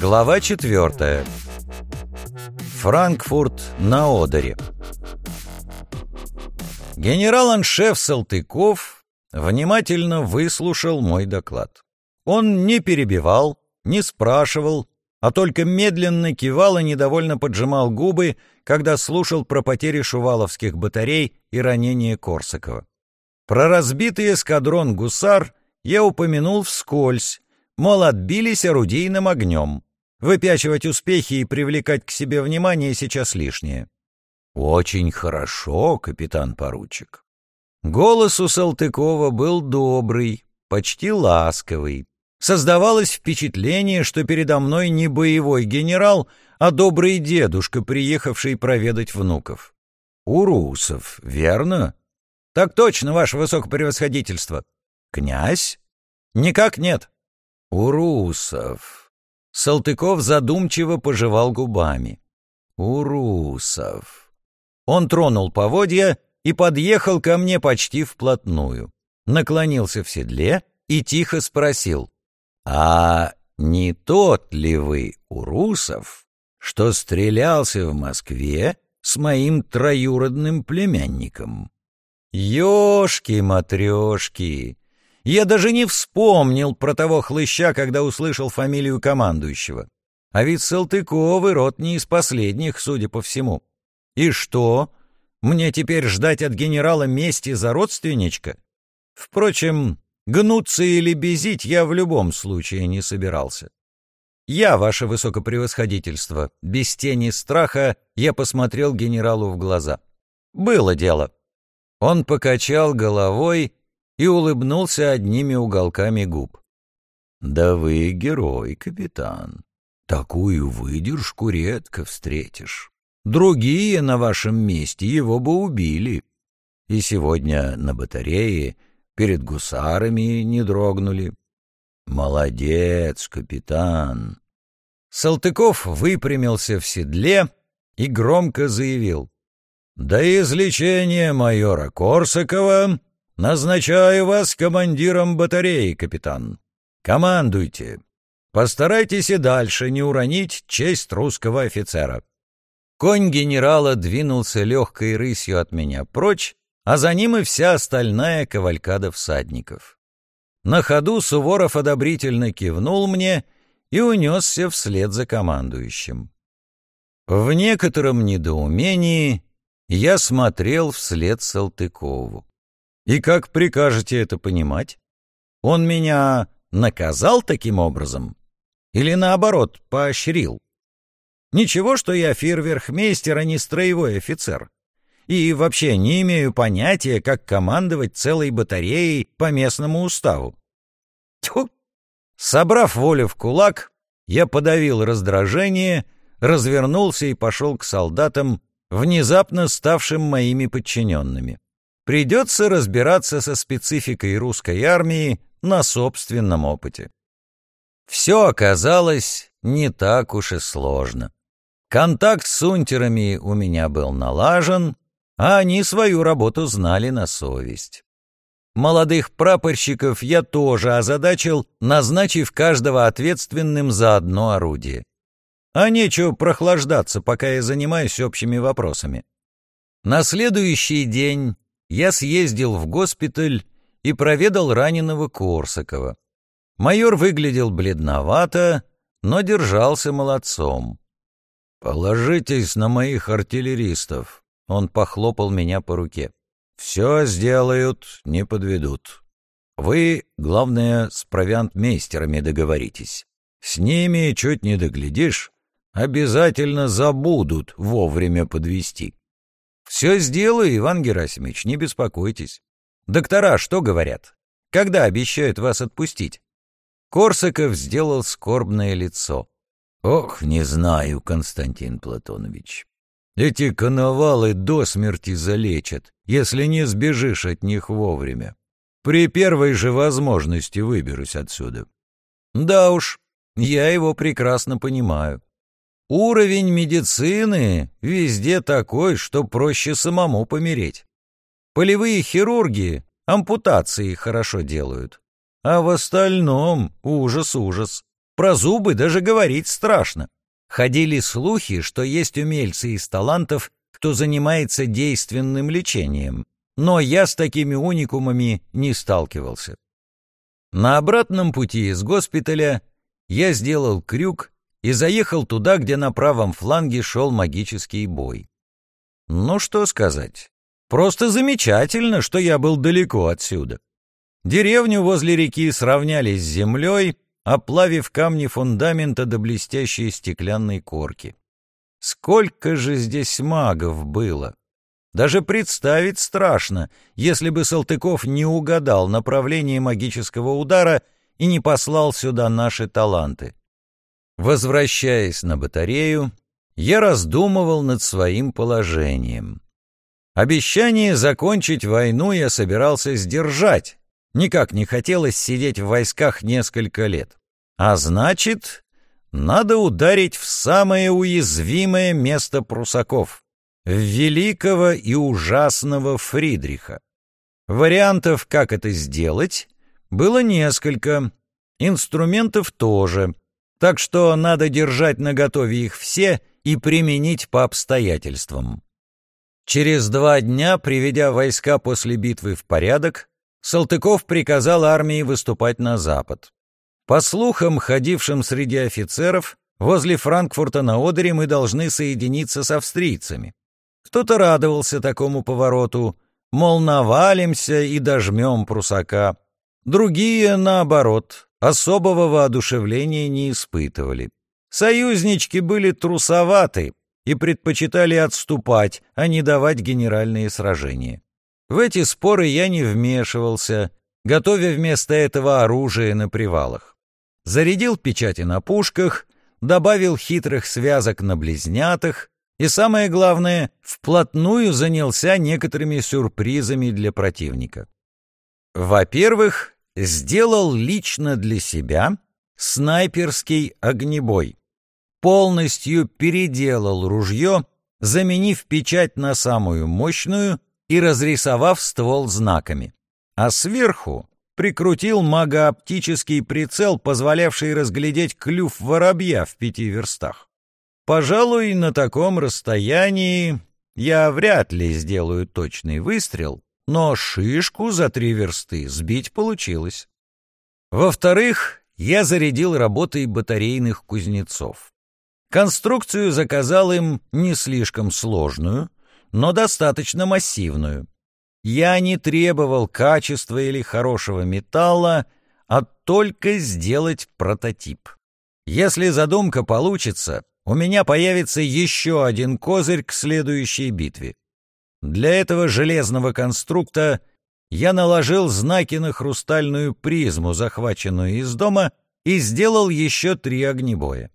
Глава четвертая. Франкфурт на Одере. Генерал-аншеф Салтыков внимательно выслушал мой доклад. Он не перебивал, не спрашивал, а только медленно кивал и недовольно поджимал губы, когда слушал про потери шуваловских батарей и ранение Корсакова. Про разбитый эскадрон «Гусар» я упомянул вскользь, мол, отбились орудийным огнем. Выпячивать успехи и привлекать к себе внимание сейчас лишнее. «Очень хорошо, капитан-поручик». Голос у Салтыкова был добрый, почти ласковый. Создавалось впечатление, что передо мной не боевой генерал, а добрый дедушка, приехавший проведать внуков. «Урусов, верно?» «Так точно, ваше высокопревосходительство». «Князь?» «Никак нет». «Урусов». Салтыков задумчиво пожевал губами. «Урусов». Он тронул поводья и подъехал ко мне почти вплотную. Наклонился в седле и тихо спросил. «А не тот ли вы, Урусов, что стрелялся в Москве с моим троюродным племянником?» Ёшки-матрёшки! Я даже не вспомнил про того хлыща, когда услышал фамилию командующего. А ведь Салтыковый род не из последних, судя по всему. И что? Мне теперь ждать от генерала мести за родственничка? Впрочем, гнуться или безить я в любом случае не собирался. Я, ваше высокопревосходительство, без тени страха, я посмотрел генералу в глаза. Было дело. Он покачал головой и улыбнулся одними уголками губ. «Да вы герой, капитан. Такую выдержку редко встретишь. Другие на вашем месте его бы убили. И сегодня на батарее перед гусарами не дрогнули. Молодец, капитан!» Салтыков выпрямился в седле и громко заявил. «До излечения майора Корсакова назначаю вас командиром батареи, капитан. Командуйте. Постарайтесь и дальше не уронить честь русского офицера». Конь генерала двинулся легкой рысью от меня прочь, а за ним и вся остальная кавалькада всадников. На ходу Суворов одобрительно кивнул мне и унесся вслед за командующим. В некотором недоумении я смотрел вслед Салтыкову. И как прикажете это понимать? Он меня наказал таким образом? Или наоборот, поощрил? Ничего, что я фейерверхмейстер, а не строевой офицер. И вообще не имею понятия, как командовать целой батареей по местному уставу. Тьфу! Собрав волю в кулак, я подавил раздражение, развернулся и пошел к солдатам, внезапно ставшим моими подчиненными. Придется разбираться со спецификой русской армии на собственном опыте. Все оказалось не так уж и сложно. Контакт с унтерами у меня был налажен, а они свою работу знали на совесть. Молодых прапорщиков я тоже озадачил, назначив каждого ответственным за одно орудие. А нечего прохлаждаться, пока я занимаюсь общими вопросами. На следующий день я съездил в госпиталь и проведал раненого Корсакова. Майор выглядел бледновато, но держался молодцом. «Положитесь на моих артиллеристов», — он похлопал меня по руке. «Все сделают, не подведут. Вы, главное, с провиантмейстерами договоритесь. С ними, чуть не доглядишь, обязательно забудут вовремя подвести. Все сделаю, Иван Герасимович, не беспокойтесь. Доктора что говорят? Когда обещают вас отпустить? Корсаков сделал скорбное лицо. Ох, не знаю, Константин Платонович. Эти коновалы до смерти залечат, если не сбежишь от них вовремя. При первой же возможности выберусь отсюда. Да уж, я его прекрасно понимаю. Уровень медицины везде такой, что проще самому помереть. Полевые хирурги ампутации хорошо делают. А в остальном ужас-ужас. про зубы даже говорить страшно. Ходили слухи, что есть умельцы из талантов, кто занимается действенным лечением, но я с такими уникумами не сталкивался. На обратном пути из госпиталя я сделал крюк и заехал туда, где на правом фланге шел магический бой. Ну что сказать, просто замечательно, что я был далеко отсюда. Деревню возле реки сравняли с землей, оплавив камни фундамента до блестящей стеклянной корки. Сколько же здесь магов было! Даже представить страшно, если бы Салтыков не угадал направление магического удара и не послал сюда наши таланты. Возвращаясь на батарею, я раздумывал над своим положением. Обещание закончить войну я собирался сдержать, Никак не хотелось сидеть в войсках несколько лет. А значит, надо ударить в самое уязвимое место прусаков — в великого и ужасного Фридриха. Вариантов, как это сделать, было несколько, инструментов тоже, так что надо держать наготове их все и применить по обстоятельствам. Через два дня, приведя войска после битвы в порядок, Салтыков приказал армии выступать на запад. По слухам, ходившим среди офицеров, возле Франкфурта на Одере мы должны соединиться с австрийцами. Кто-то радовался такому повороту, мол, навалимся и дожмем прусака. Другие, наоборот, особого воодушевления не испытывали. Союзнички были трусоваты и предпочитали отступать, а не давать генеральные сражения. В эти споры я не вмешивался, готовя вместо этого оружие на привалах. Зарядил печати на пушках, добавил хитрых связок на близнятах и, самое главное, вплотную занялся некоторыми сюрпризами для противника. Во-первых, сделал лично для себя снайперский огнебой. Полностью переделал ружье, заменив печать на самую мощную и разрисовав ствол знаками. А сверху прикрутил магооптический прицел, позволявший разглядеть клюв воробья в пяти верстах. Пожалуй, на таком расстоянии я вряд ли сделаю точный выстрел, но шишку за три версты сбить получилось. Во-вторых, я зарядил работой батарейных кузнецов. Конструкцию заказал им не слишком сложную, но достаточно массивную. Я не требовал качества или хорошего металла, а только сделать прототип. Если задумка получится, у меня появится еще один козырь к следующей битве. Для этого железного конструкта я наложил знаки на хрустальную призму, захваченную из дома, и сделал еще три огнебоя.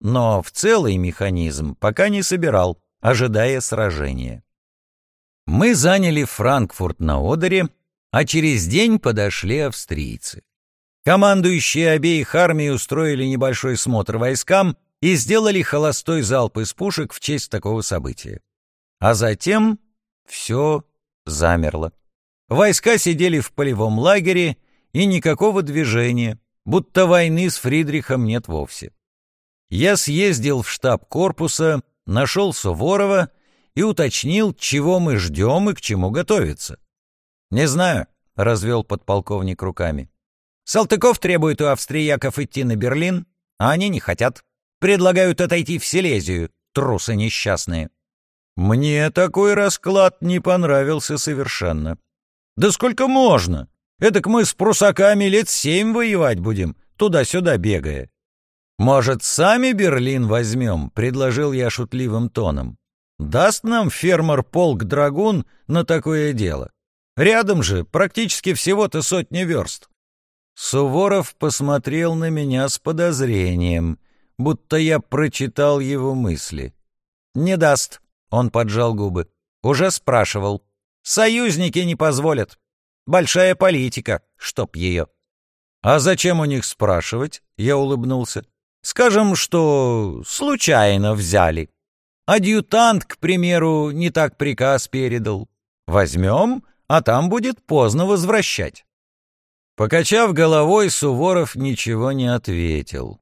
Но в целый механизм пока не собирал, ожидая сражения. Мы заняли Франкфурт на Одере, а через день подошли австрийцы. Командующие обеих армий устроили небольшой смотр войскам и сделали холостой залп из пушек в честь такого события. А затем все замерло. Войска сидели в полевом лагере, и никакого движения, будто войны с Фридрихом нет вовсе. Я съездил в штаб корпуса, нашел Суворова и уточнил, чего мы ждем и к чему готовиться. «Не знаю», — развел подполковник руками. «Салтыков требует у австрияков идти на Берлин, а они не хотят. Предлагают отойти в Силезию, трусы несчастные». Мне такой расклад не понравился совершенно. «Да сколько можно? Эдак мы с пруссаками лет семь воевать будем, туда-сюда бегая». «Может, сами Берлин возьмем?» — предложил я шутливым тоном. Даст нам Фермор полк драгун на такое дело? Рядом же, практически всего-то сотни верст. Суворов посмотрел на меня с подозрением, будто я прочитал его мысли. «Не даст», — он поджал губы. «Уже спрашивал. Союзники не позволят. Большая политика, чтоб ее». «А зачем у них спрашивать?» — я улыбнулся. «Скажем, что случайно взяли». Адъютант, к примеру, не так приказ передал. Возьмем, а там будет поздно возвращать. Покачав головой, Суворов ничего не ответил.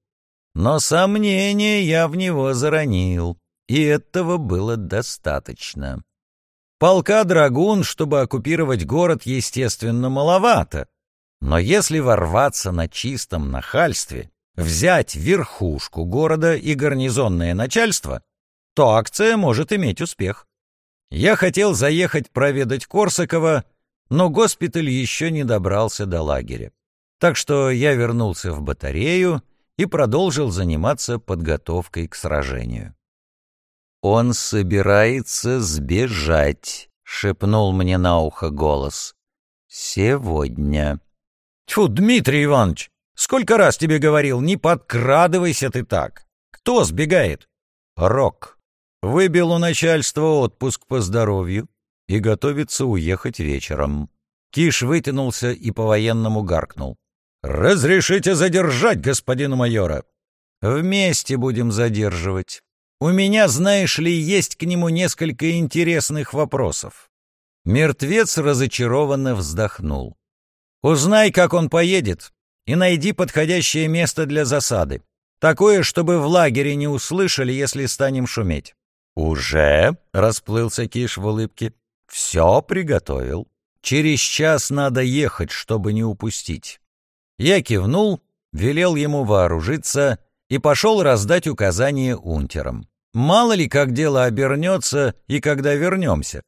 Но сомнения я в него заронил, и этого было достаточно. Полка драгун, чтобы оккупировать город, естественно, маловато. Но если ворваться на чистом нахальстве, взять верхушку города и гарнизонное начальство, то акция может иметь успех. Я хотел заехать проведать Корсакова, но госпиталь еще не добрался до лагеря. Так что я вернулся в батарею и продолжил заниматься подготовкой к сражению. «Он собирается сбежать», — шепнул мне на ухо голос. «Сегодня». «Тьфу, Дмитрий Иванович, сколько раз тебе говорил, не подкрадывайся ты так. Кто сбегает?» «Рок. Выбил у начальства отпуск по здоровью и готовится уехать вечером». Киш вытянулся и по-военному гаркнул. «Разрешите задержать господина майора?» «Вместе будем задерживать. У меня, знаешь ли, есть к нему несколько интересных вопросов». Мертвец разочарованно вздохнул. «Узнай, как он поедет, и найди подходящее место для засады. Такое, чтобы в лагере не услышали, если станем шуметь». «Уже?» — расплылся Киш в улыбке. «Все приготовил. Через час надо ехать, чтобы не упустить. Я кивнул, велел ему вооружиться и пошел раздать указания унтерам. Мало ли, как дело обернется и когда вернемся.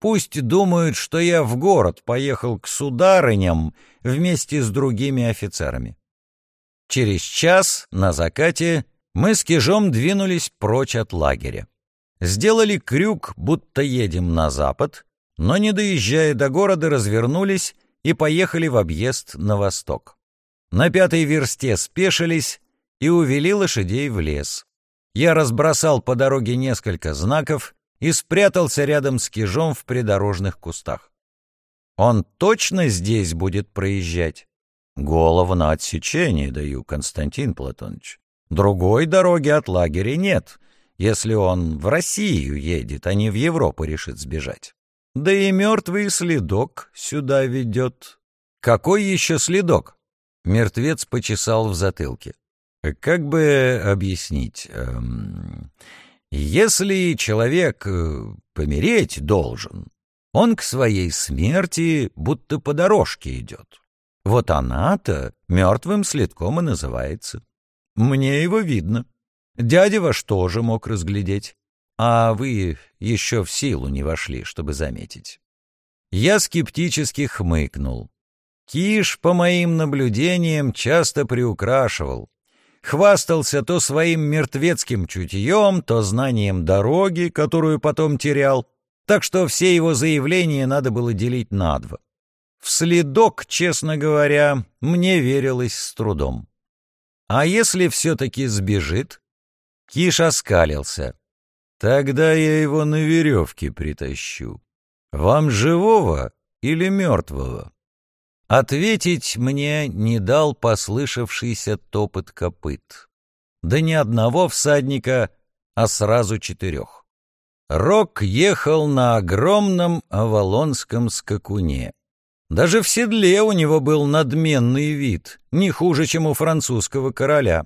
Пусть думают, что я в город поехал к сударыням вместе с другими офицерами. Через час на закате мы с Кижом двинулись прочь от лагеря. Сделали крюк, будто едем на запад, но, не доезжая до города, развернулись и поехали в объезд на восток. На пятой версте спешились и увели лошадей в лес. Я разбросал по дороге несколько знаков и спрятался рядом с кижом в придорожных кустах. Он точно здесь будет проезжать? Голову на отсечение даю, Константин Платонович. Другой дороги от лагеря нет, если он в Россию едет, а не в Европу решит сбежать. Да и мертвый следок сюда ведет. Какой еще следок? Мертвец почесал в затылке. Как бы объяснить? Эм, если человек э, помереть должен, он к своей смерти будто по дорожке идет. Вот она-то мертвым следком и называется. Мне его видно. Дядя ваш тоже мог разглядеть а вы еще в силу не вошли, чтобы заметить. Я скептически хмыкнул. Киш, по моим наблюдениям, часто приукрашивал. Хвастался то своим мертвецким чутьем, то знанием дороги, которую потом терял, так что все его заявления надо было делить на два. В следок, честно говоря, мне верилось с трудом. А если все-таки сбежит? Киш оскалился. Тогда я его на веревке притащу. Вам живого или мертвого? Ответить мне не дал послышавшийся топот копыт. Да не одного всадника, а сразу четырех. Рок ехал на огромном авалонском скакуне. Даже в седле у него был надменный вид, не хуже, чем у французского короля.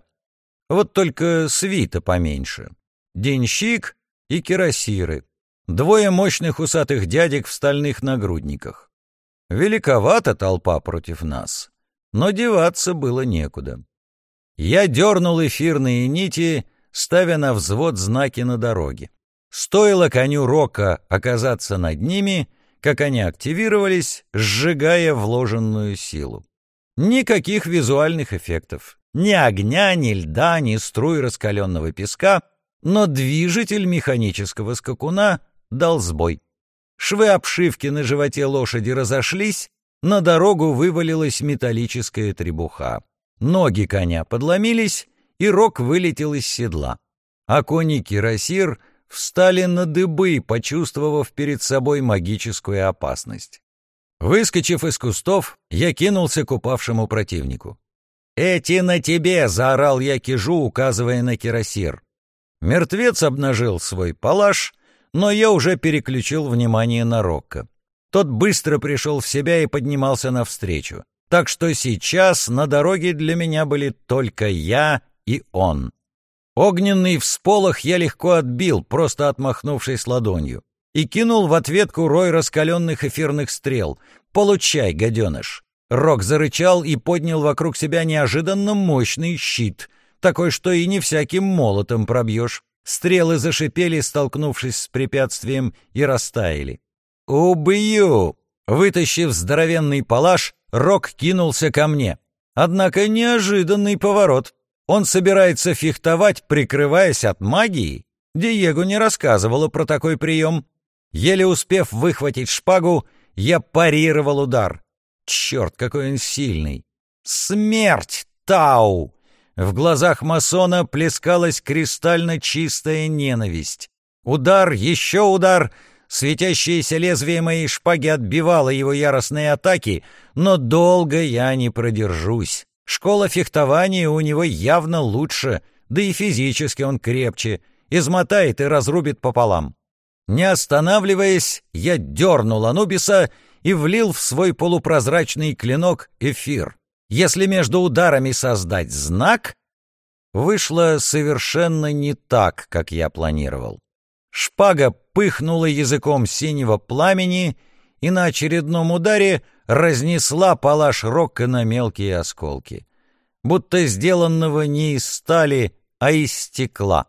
Вот только свита поменьше. Денщик и кирасиры, двое мощных усатых дядек в стальных нагрудниках. Великовата толпа против нас, но деваться было некуда. Я дернул эфирные нити, ставя на взвод знаки на дороге. Стоило коню Рока оказаться над ними, как они активировались, сжигая вложенную силу. Никаких визуальных эффектов. Ни огня, ни льда, ни струй раскаленного песка — но движитель механического скакуна дал сбой. Швы обшивки на животе лошади разошлись, на дорогу вывалилась металлическая требуха. Ноги коня подломились, и рог вылетел из седла. А кони Кирасир встали на дыбы, почувствовав перед собой магическую опасность. Выскочив из кустов, я кинулся к упавшему противнику. «Эти на тебе!» — заорал я кижу, указывая на Кирасир. Мертвец обнажил свой палаш, но я уже переключил внимание на Рокко. Тот быстро пришел в себя и поднимался навстречу. Так что сейчас на дороге для меня были только я и он. Огненный всполох я легко отбил, просто отмахнувшись ладонью, и кинул в ответку рой раскаленных эфирных стрел. «Получай, гаденыш!» Рок зарычал и поднял вокруг себя неожиданно мощный щит, такой, что и не всяким молотом пробьешь. Стрелы зашипели, столкнувшись с препятствием, и растаяли. «Убью!» Вытащив здоровенный палаш, Рок кинулся ко мне. Однако неожиданный поворот. Он собирается фехтовать, прикрываясь от магии? Диего не рассказывала про такой прием. Еле успев выхватить шпагу, я парировал удар. Черт, какой он сильный! Смерть, Тау! В глазах масона плескалась кристально чистая ненависть. Удар, еще удар. Светящееся лезвие моей шпаги отбивало его яростные атаки, но долго я не продержусь. Школа фехтования у него явно лучше, да и физически он крепче, измотает и разрубит пополам. Не останавливаясь, я дернул Анубиса и влил в свой полупрозрачный клинок эфир. Если между ударами создать знак, вышло совершенно не так, как я планировал. Шпага пыхнула языком синего пламени и на очередном ударе разнесла палаш Рокка на мелкие осколки, будто сделанного не из стали, а из стекла.